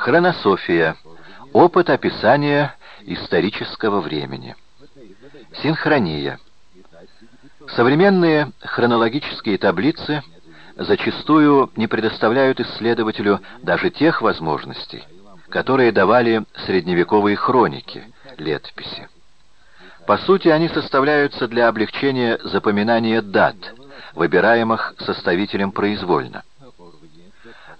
Хронософия. Опыт описания исторического времени. Синхрония. Современные хронологические таблицы зачастую не предоставляют исследователю даже тех возможностей, которые давали средневековые хроники, летописи. По сути, они составляются для облегчения запоминания дат, выбираемых составителем произвольно.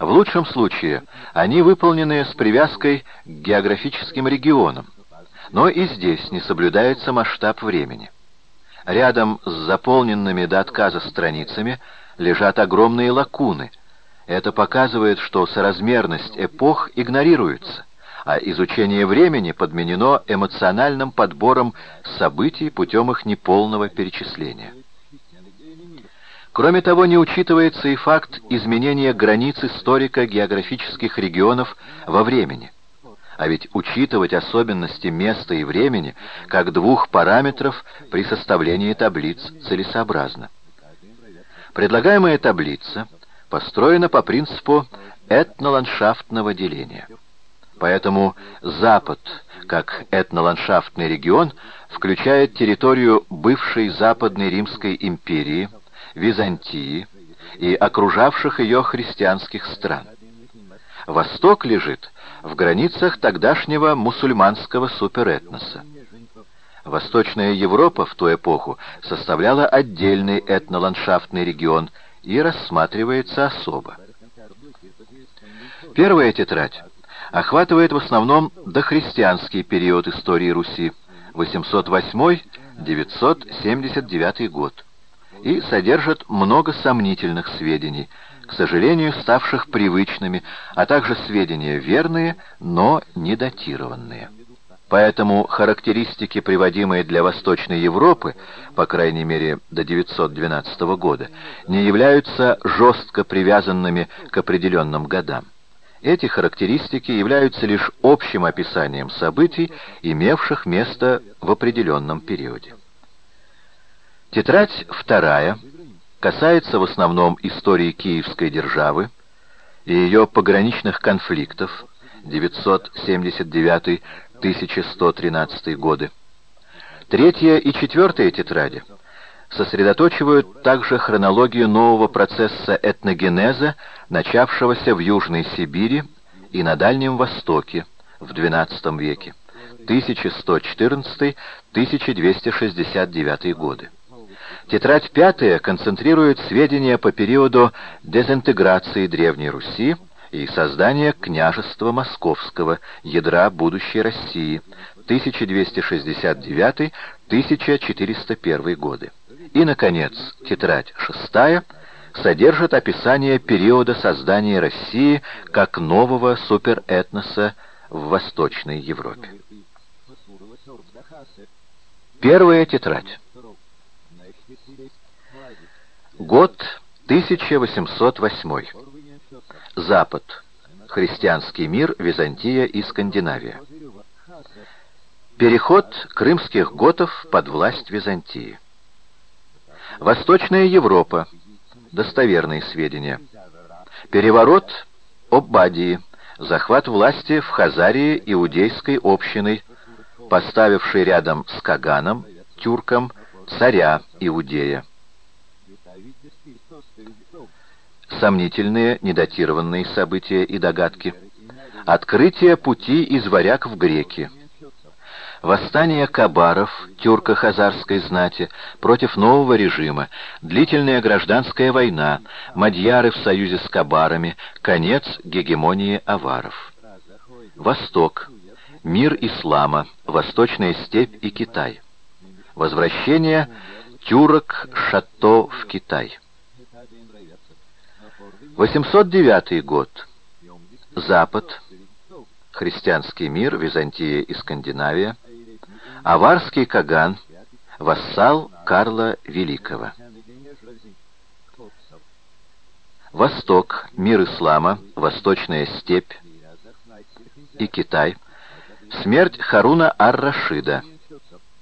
В лучшем случае они выполнены с привязкой к географическим регионам, но и здесь не соблюдается масштаб времени. Рядом с заполненными до отказа страницами лежат огромные лакуны. Это показывает, что соразмерность эпох игнорируется, а изучение времени подменено эмоциональным подбором событий путем их неполного перечисления. Кроме того, не учитывается и факт изменения границ историко-географических регионов во времени. А ведь учитывать особенности места и времени как двух параметров при составлении таблиц целесообразно. Предлагаемая таблица построена по принципу этноландшафтного деления. Поэтому Запад, как этноландшафтный регион, включает территорию бывшей Западной Римской империи – Византии и окружавших ее христианских стран. Восток лежит в границах тогдашнего мусульманского суперэтноса. Восточная Европа в ту эпоху составляла отдельный этноландшафтный регион и рассматривается особо. Первая тетрадь охватывает в основном дохристианский период истории Руси, 808-979 год и содержат много сомнительных сведений, к сожалению, ставших привычными, а также сведения верные, но недатированные. Поэтому характеристики, приводимые для Восточной Европы, по крайней мере до 912 года, не являются жестко привязанными к определенным годам. Эти характеристики являются лишь общим описанием событий, имевших место в определенном периоде. Тетрадь вторая касается в основном истории Киевской державы и ее пограничных конфликтов 979-1113 годы. Третья и четвертая тетради сосредоточивают также хронологию нового процесса этногенеза, начавшегося в Южной Сибири и на Дальнем Востоке в XII веке, 1114-1269 годы. Тетрадь пятая концентрирует сведения по периоду дезинтеграции Древней Руси и создания княжества Московского, ядра будущей России, 1269-1401 годы. И, наконец, тетрадь шестая содержит описание периода создания России как нового суперэтноса в Восточной Европе. Первая тетрадь. Год 1808. Запад. Христианский мир, Византия и Скандинавия. Переход крымских готов под власть Византии. Восточная Европа. Достоверные сведения. Переворот Оббадии. Захват власти в Хазарии иудейской общиной, поставивший рядом с Каганом, тюрком, царя Иудея. Сомнительные, недатированные события и догадки. Открытие пути из варяг в греки. Восстание кабаров, тюрко-хазарской знати, против нового режима, длительная гражданская война, мадьяры в союзе с кабарами, конец гегемонии аваров. Восток. Мир ислама, Восточная степь и Китай. Возвращение тюрок-шато в Китай. 809 год. Запад. Христианский мир, Византия и Скандинавия. Аварский Каган. Вассал Карла Великого. Восток. Мир ислама. Восточная степь и Китай. Смерть Харуна ар-Рашида.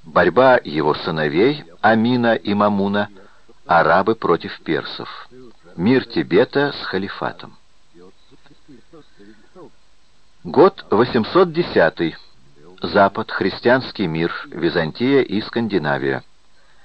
Борьба его сыновей Амина и Мамуна. Арабы против персов. Мир Тибета с халифатом. Год 810. Запад, христианский мир, Византия и Скандинавия.